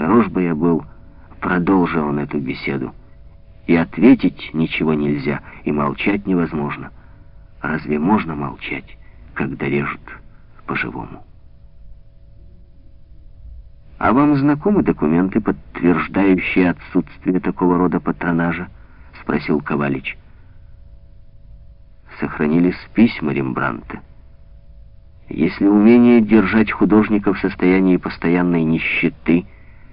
Хорош бы я был, продолжил он эту беседу. И ответить ничего нельзя, и молчать невозможно. Разве можно молчать, когда режут по-живому? «А вам знакомы документы, подтверждающие отсутствие такого рода патронажа?» — спросил Ковалич. Сохранились письма Рембранта. Если умение держать художника в состоянии постоянной нищеты,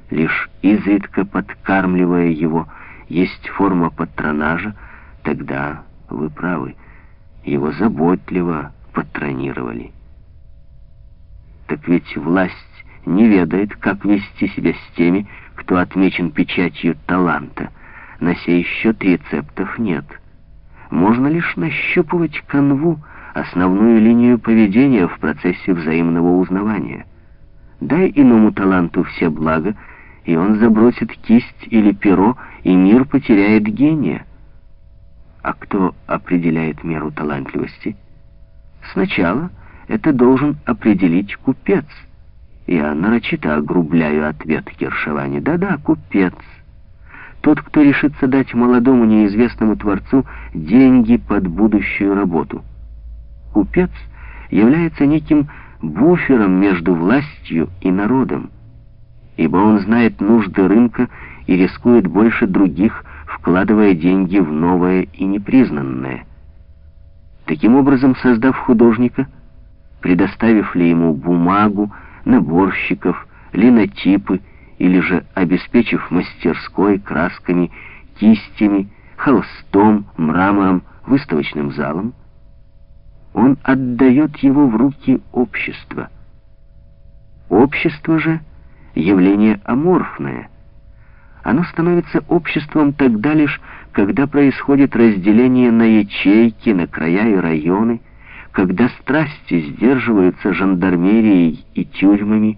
лишь изредка подкармливая его, есть форма патронажа, тогда вы правы, его заботливо патронировали. Так ведь власть не ведает, как вести себя с теми, кто отмечен печатью таланта. На сей счет рецептов нет. Можно лишь нащупывать канву, основную линию поведения в процессе взаимного узнавания. Дай иному таланту все блага, и он забросит кисть или перо, и мир потеряет гения. А кто определяет меру талантливости? Сначала это должен определить купец. Я нарочито огрубляю ответ Киршавани. Да-да, купец. Тот, кто решится дать молодому неизвестному творцу деньги под будущую работу купец является неким буфером между властью и народом, ибо он знает нужды рынка и рискует больше других, вкладывая деньги в новое и непризнанное. Таким образом, создав художника, предоставив ли ему бумагу, наборщиков, линотипы, или же обеспечив мастерской, красками, кистями, холстом, мрамором, выставочным залом, он отдает его в руки общества. Общество же — явление аморфное. Оно становится обществом тогда лишь, когда происходит разделение на ячейки, на края и районы, когда страсти сдерживаются жандармерией и тюрьмами,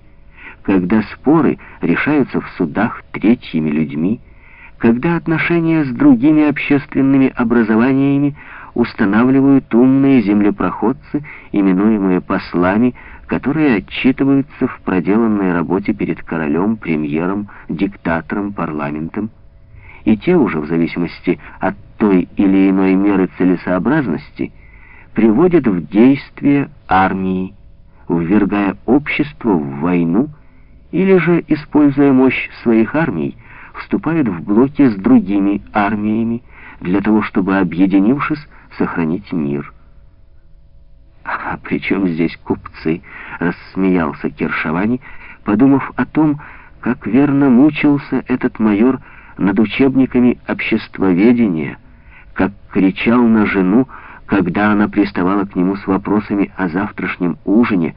когда споры решаются в судах третьими людьми, когда отношения с другими общественными образованиями устанавливают умные землепроходцы, именуемые послами, которые отчитываются в проделанной работе перед королем, премьером, диктатором, парламентом. И те уже, в зависимости от той или иной меры целесообразности, приводят в действие армии, ввергая общество в войну или же, используя мощь своих армий, вступают в блоки с другими армиями для того, чтобы, объединившись, сохранить мир. «А при чем здесь купцы?» — рассмеялся Кершавани, подумав о том, как верно мучился этот майор над учебниками обществоведения, как кричал на жену, когда она приставала к нему с вопросами о завтрашнем ужине,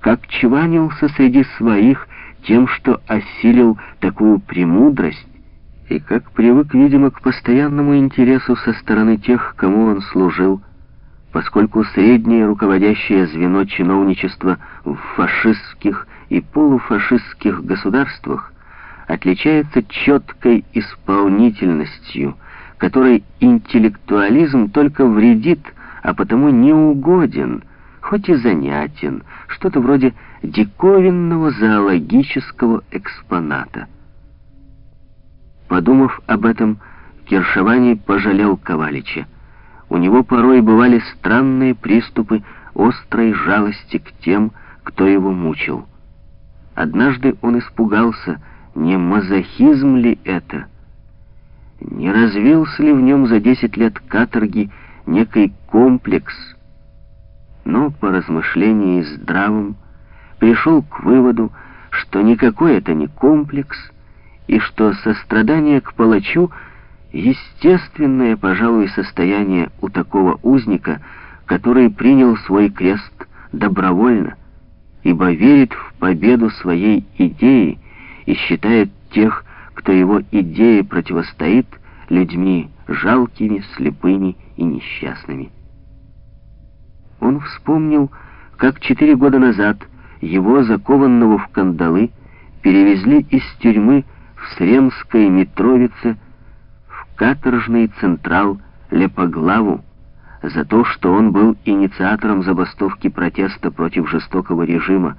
как чванился среди своих тем, что осилил такую премудрость, и как привык, видимо, к постоянному интересу со стороны тех, кому он служил, поскольку среднее руководящее звено чиновничества в фашистских и полуфашистских государствах отличается четкой исполнительностью, которой интеллектуализм только вредит, а потому неугоден, хоть и занятен, что-то вроде диковинного зоологического экспоната. Подумав об этом, Киршавани пожалел Ковалича. У него порой бывали странные приступы острой жалости к тем, кто его мучил. Однажды он испугался, не мазохизм ли это? Не развился ли в нем за десять лет каторги некий комплекс? Но по размышлении здравым пришел к выводу, что никакой это не комплекс, и что сострадание к палачу — естественное, пожалуй, состояние у такого узника, который принял свой крест добровольно, ибо верит в победу своей идеи и считает тех, кто его идее противостоит, людьми жалкими, слепыми и несчастными. Он вспомнил, как четыре года назад его, закованного в кандалы, перевезли из тюрьмы в Сремской Митровице в каторжный централ Лепоглаву за то, что он был инициатором забастовки протеста против жестокого режима,